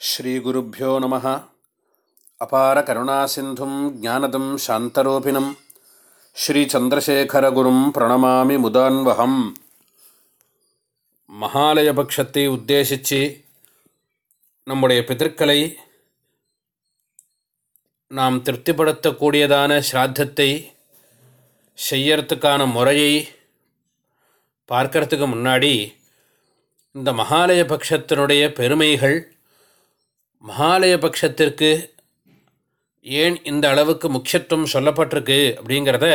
ஸ்ரீகுருப்போ நம. அபார கருணாசிந்தும் ஜானதம் சாந்தரூபிணம். ஸ்ரீச்சந்திரசேகரகுரும் பிரணமாமி முதான்வகம் மகாலயபக்ஷத்தை உத்தேசித்து நம்முடைய பிதற்களை நாம் திருப்திப்படுத்தக்கூடியதான ஸ்ராத்தத்தை செய்யறதுக்கான முறையை பார்க்கறதுக்கு முன்னாடி இந்த மகாலய பட்சத்தினுடைய பெருமைகள் மகாலய பட்சத்திற்கு ஏன் இந்த அளவுக்கு முக்கியத்துவம் சொல்லப்பட்டிருக்கு அப்படிங்கிறத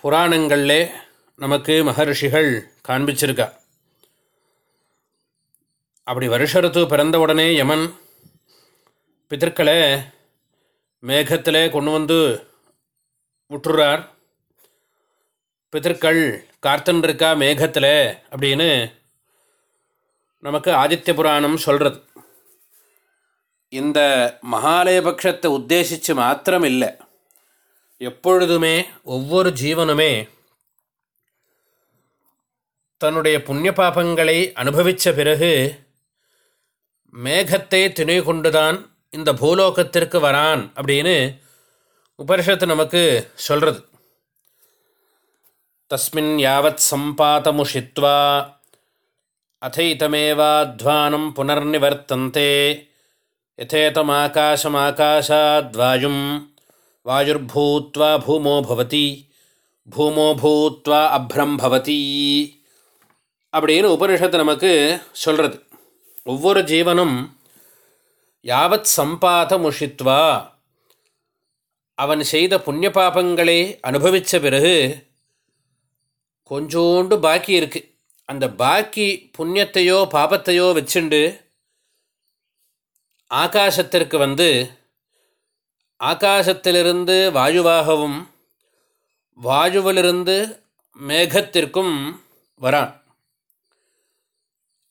புராணங்களில் நமக்கு மகர்ஷிகள் காண்பிச்சிருக்கா. அப்படி வருஷரத்து பிறந்த உடனே யமன் பிதற்களை மேகத்தில் கொண்டு வந்து விட்டுறார் பிதற்கள் கார்த்தன் இருக்கா மேகத்தில் அப்படின்னு நமக்கு ஆதித்ய புராணம் சொல்கிறது இந்த மகாலயபக்ஷத்தை உத்தேசித்து மாத்திரம் இல்லை எப்பொழுதுமே ஒவ்வொரு ஜீவனுமே தன்னுடைய புண்ணிய பாபங்களை அனுபவித்த பிறகு மேகத்தை திணை கொண்டுதான் இந்த பூலோகத்திற்கு வரான் அப்படின்னு உபரிஷத்து நமக்கு சொல்கிறது தஸ்மின் யாவத் சம்பாதமுஷித்வா அதைதமேவாத்வானம் புனர்நிவர்த்தந்தே. யதேதமாகாசமாகாஷாத்வாயும் வாயுர்பூத்வா பூமோ பவதி பூமோ பூத்வா அப்ரம் பவதி அப்படின்னு உபனிஷத்து நமக்கு சொல்கிறது ஒவ்வொரு ஜீவனும் யாவத் சம்பாத முஷித்வா அவன் செய்த புண்ணிய பாபங்களை அனுபவித்த பிறகு கொஞ்சோண்டு பாக்கி இருக்குது அந்த பாக்கி புண்ணியத்தையோ பாபத்தையோ வச்சுண்டு ஆகாசத்திற்கு வந்து ஆகாசத்திலிருந்து வாயுவாகவும் வாயுவிலிருந்து மேகத்திற்கும் வரான்.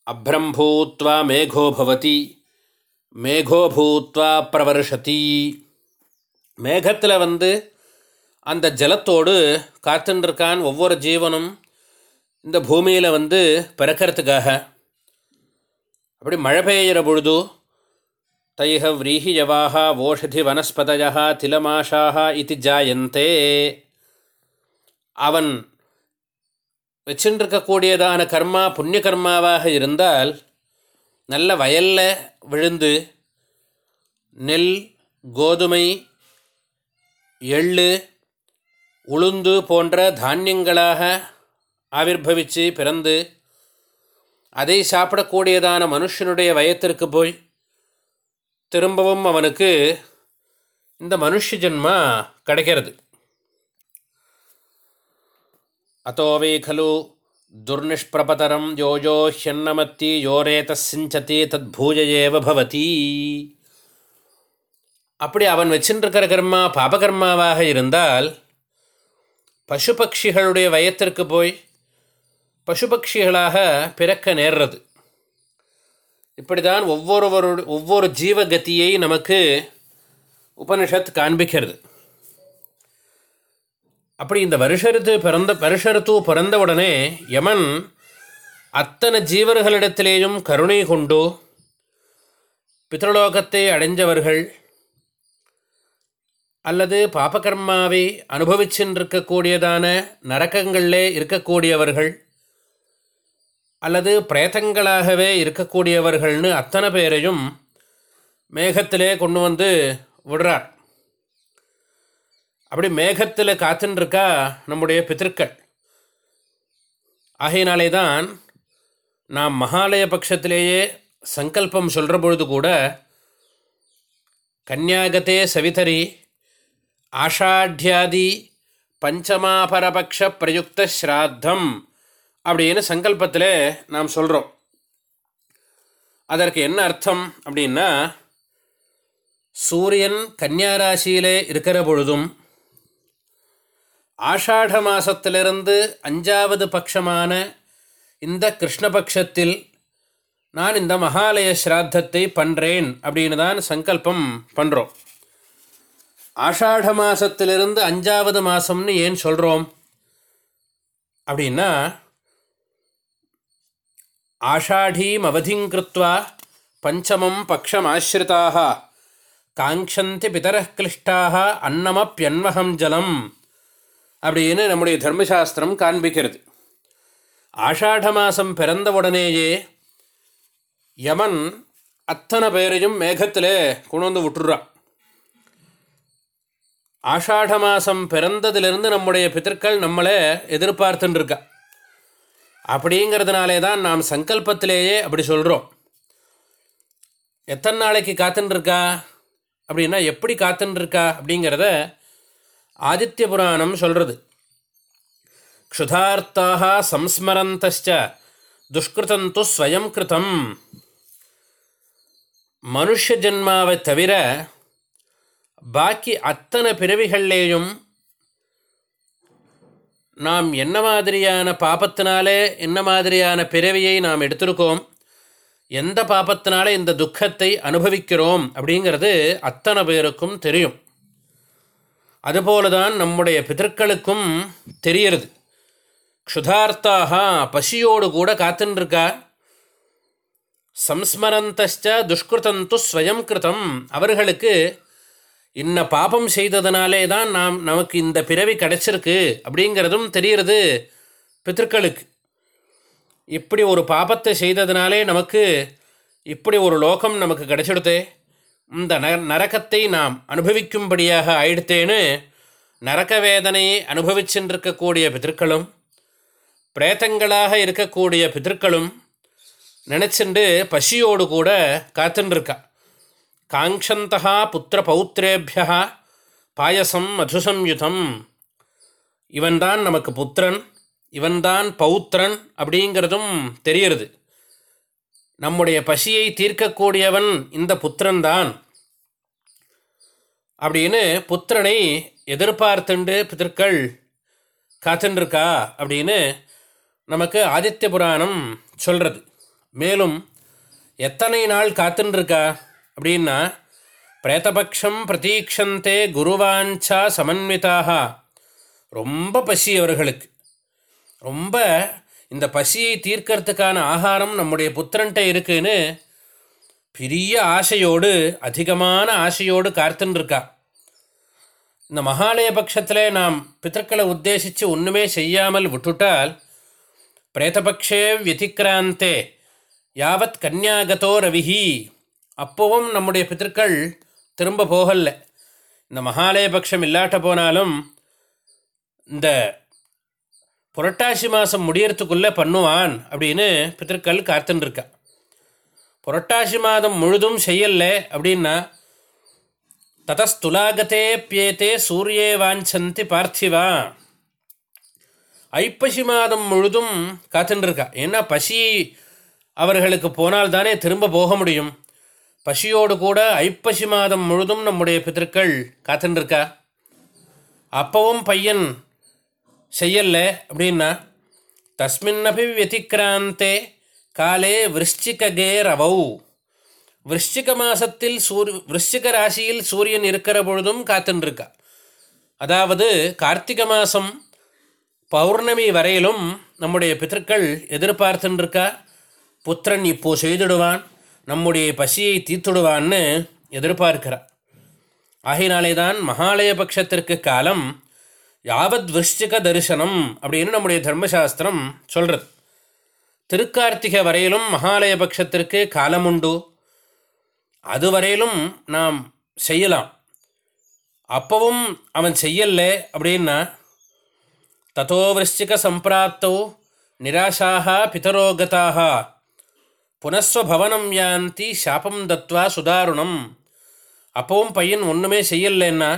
அப்ரம் பூத்வா மேகோ பவதி மேகோ பூத்வா பிரவர்ஷதி. மேகத்தில் வந்து அந்த ஜலத்தோடு காத்துருக்கான் ஒவ்வொரு ஜீவனும் இந்த பூமியில் வந்து பிறக்கிறதுக்காக. அப்படி மழை பெய்கிற பொழுது தைஹ व्रीहियवाः ஓஷதி வனஸ்பதயா திலமாஷாக இது ஜாயந்தே அவன் வச்சுருக்கக்கூடியதான கர்மா புண்ணிய கர்மாவாக இருந்தால் நல்ல வயலில் விழுந்து நெல் கோதுமை எள்ளு உளுந்து போன்ற தானியங்களாக ஆவிர்வவித்து பிறந்து அதை சாப்பிடக்கூடியதான மனுஷனுடைய வயத்திற்கு போய் திரும்பவும் அவனுக்கு இந்த மனுஷ ஜென்மா கிடைக்கிறது. அத்தோவே கலு துர்நிஷ்பிரபதரம் யோஜோ ஹென்னமத்தி யோரேத சிஞ்சதி தத் பூஜையேவ பவதி. அப்படி அவன் வச்சுருக்கிற கர்மா பாபகர்மாவாக இருந்தால் பசு பட்சிகளுடைய வயத்திற்கு போய் பசு பட்சிகளாக பிறக்க நேர்றது. இப்படி தான் ஒவ்வொருவரோட ஒவ்வொரு ஜீவகத்தியை நமக்கு உபனிஷத் காண்பிக்கிறது. அப்படி இந்த வருஷருத்து பிறந்த வருஷருத்து பிறந்த உடனே யமன் அத்தனை ஜீவர்களிடத்திலேயும் கருணை கொண்டு பித்ருலோகத்தை அடைஞ்சவர்கள் அல்லது பாபகர்மாவை அனுபவிச்சுருக்கக்கூடியதான நரக்கங்களிலே இருக்கக்கூடியவர்கள் அல்லது பிரேதங்களாகவே இருக்கக்கூடியவர்கள்னு அத்தனை பேரையும் மேகத்திலே கொண்டு வந்து விடுறார். அப்படி மேகத்தில் காத்துன்ருக்கா நம்முடைய பித்திருக்கள். ஆகையினாலே தான் நாம் மகாலய பட்சத்திலேயே சங்கல்பம் சொல்கிற பொழுது கூட கன்யாகத்தே சவிதரி ஆஷாட்யாதி பஞ்சமாபரபக்ஷ பிரயுக்த ஸ்ராத்தம் அப்படின்னு சங்கல்பத்தில் நாம் சொல்கிறோம் அதற்கு என்ன அர்த்தம் அப்படின்னா சூரியன் கன்னியாராசியிலே இருக்கிற பொழுதும் ஆஷாட மாதத்திலிருந்து அஞ்சாவது பட்சமான இந்த கிருஷ்ணபக்ஷத்தில் நான் இந்த மகாலய ஸ்ராத்தத்தை பண்ணுறேன் அப்படின்னு தான் சங்கல்பம் பண்ணுறோம் ஆஷாட மாதத்திலிருந்து அஞ்சாவது மாதம்னு ஏன் சொல்கிறோம் அப்படின்னா ஆஷாఢீம் அவதிங் கிருத்வா பஞ்சமம் பக்ஷமாஸ்ரிதாக காங்ஷந்தி பிதரः கிளிஷ்டாக அன்னமப்பியன்வகம் ஜலம் அப்படின்னு நம்முடைய தர்மசாஸ்திரம் காண்பிக்கிறது. ஆஷாட மாதம் பிறந்தவுடனேயே யமன் அத்தனை பேரையும் மேகத்தில் கொண்டு வந்து விட்டுறான். ஆஷாட மாதம் பிறந்ததிலிருந்து நம்முடைய பித்தர்கள் நம்மளை எதிர்பார்த்துட்டுருக்கா அப்படிங்கிறதுனாலே தான் நாம் சங்கல்பத்திலேயே அப்படி சொல்கிறோம் எத்தனை நாளைக்கு காத்துன்ருக்கா அப்படின்னா எப்படி காத்துன்ருக்கா அப்படிங்கிறத ஆதித்ய புராணம் சொல்கிறது க்ஷுதார்த்தாக சம்ஸ்மரந்தச்ச துஷ்கிருதந்து ஸ்வயம் கிருதம். மனுஷ ஜென்மாவை தவிர பாக்கி அத்தனை பிறவிகள்லேயும் நாம் என்ன மாதிரியான பாபத்தினாலே என்ன மாதிரியான பிறவியை நாம் எடுத்திருக்கோம்? எந்த பாபத்தினால இந்த துக்கத்தை அனுபவிக்கிறோம்? அப்படிங்கிறது அத்தனை பேருக்கும் தெரியும். அதுபோல தான் நம்முடைய பிதற்களுக்கும் தெரியறது. க்ஷுதார்த்தாக பசியோடு கூட காத்துன்ருக்கா சம்ஸ்மரந்தஷ்ட துஷ்கிருதந்து ஸ்வயம் கிருதம் அவர்களுக்கு இன்ன பாபம் செய்ததுனாலே தான் நாம் நமக்கு இந்த பிறவி கிடைச்சிருக்கு அப்படிங்கிறதும் தெரிகிறது பித்திருக்களுக்கு. இப்படி ஒரு பாபத்தை செய்ததுனாலே நமக்கு இப்படி ஒரு லோகம் நமக்கு கிடைச்சிடுதே. இந்த ந நரகத்தை நாம் அனுபவிக்கும்படியாக ஆயிடுத்தேன்னு நரக வேதனையை அனுபவிச்சுருக்கக்கூடிய பிதற்களும் பிரேத்தங்களாக இருக்கக்கூடிய பிதற்களும் நினச்சிண்டு பசியோடு கூட காத்துருக்கா காங்கந்தா புத்திர பௌத்திரேபியா பாயசம் மதுசம்யுதம் இவன்தான் நமக்கு புத்திரன் இவன்தான் பௌத்திரன் அப்படிங்கிறதும் தெரிகிறது. நம்முடைய பசியை தீர்க்கக்கூடியவன் இந்த புத்திரன்தான். அப்படின்னு புத்திரனை எதிர்பார்த்துண்டு பிதற்கள் காத்துருக்கா அப்படின்னு நமக்கு ஆதித்ய புராணம் சொல்கிறது மேலும் எத்தனை நாள் காத்துருக்கா அப்படின்னா பிரேதபக்ஷம் பிரதீக்ஷந்தே குருவாஞ்சா சமன்விதாக ரொம்ப பசி அவர்களுக்கு. ரொம்ப இந்த பசியை தீர்க்கறதுக்கான ஆகாரம் நம்முடைய புத்திரன்ட்ட இருக்குன்னு பெரிய ஆசையோடு அதிகமான ஆசையோடு காத்துருக்கா இந்த மகாலய பட்சத்தில் நாம் பித்தர்களை உத்தேசித்து ஒன்றுமே செய்யாமல் விட்டுட்டால் பிரேதபக்ஷே வியதிக்ராந்தே யாவத் கன்யாகதோ ரவிஹி. அப்போவும் நம்முடைய பித்தர்கள் திரும்ப போகல இந்த மகாலய பட்சம் இல்லாட்ட போனாலும் இந்த புரட்டாசி மாதம் முடியறதுக்குள்ளே பண்ணுவான் அப்படின்னு பித்தர்கள் காத்துருக்கா புரட்டாசி மாதம் முழுதும் செய்யலை அப்படின்னா ததஸ்துலாகத்தே பியேத்தே சூரியே வாஞ்சந்தி பார்த்திவா. ஐப்பசி மாதம் முழுதும் காத்துருக்கா ஏன்னா பசி அவர்களுக்கு போனால் தானே திரும்ப போக முடியும். பசியோடு கூட ஐப்பசி மாதம் முழுதும் நம்முடைய பித்தர்கள் காத்துருக்கா அப்பவும் பையன் செய்யலை அப்படின்னா தஸ்மின்னபி வத்திக்ராந்தே காலே விருஷ்டிகே ரவௌ. விருஷ்டிக மாதத்தில் சூரிய விருஷ்டிக ராசியில் சூரியன் இருக்கிற பொழுதும் காத்துருக்கா அதாவது கார்த்திகை மாதம் பௌர்ணமி வரையிலும் நம்முடைய பித்தர்கள் எதிர்பார்த்துருக்கா புத்திரன் இப்போது செய்துடுவான். நம்முடைய பசியை தீர்த்துடுவான்னு எதிர்பார்க்கிறார் ஆகையினாலே தான் மகாலய பட்சத்திற்கு காலம் யாவத் விருஷ்டிக தரிசனம் அப்படின்னு நம்முடைய தர்மசாஸ்திரம் சொல்கிறது திருக்கார்த்திகை வரையிலும் மகாலய பட்சத்திற்கு காலம் உண்டு அதுவரையிலும் நாம் செய்யலாம். அப்பவும் அவன் செய்யலை அப்படின்னா தத்தோ விருஷ்டிக சம்பிராப்தோ நிராசாக பிதரோகதாக புனஸ்வபவனம் யாந்தி சாபம் தத்வா சுதாருணம். அப்பவும் பையன் ஒன்றுமே செய்யலைன்னா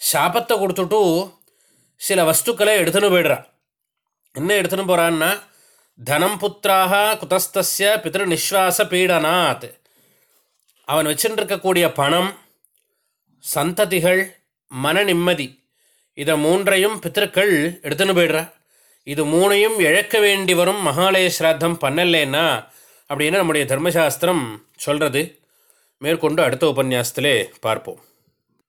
சாபத்தை கொடுத்துட்டு சில வஸ்துக்களை எடுத்துன்னு போயிடுறான். என்ன எடுத்துன்னு போகிறான்னா தனம் புத்திராக குதஸ்தஸ்ய பிதிரு நிஸ்வாச பீடனாத். அவன் வச்சுருக்கக்கூடிய பணம் சந்ததிகள் மன நிம்மதி இதை மூன்றையும் பித்திருக்கள் எடுத்துன்னு போயிடுறா இது மூணையும் இழக்க வேண்டி வரும் மகாலய ஸ்ராத்தம் பண்ணலேன்னா அப்படின்னு நம்முடைய தர்மசாஸ்திரம் சொல்கிறது மேற்கொண்டு அடுத்த உபன்யாசத்திலே பார்ப்போம்.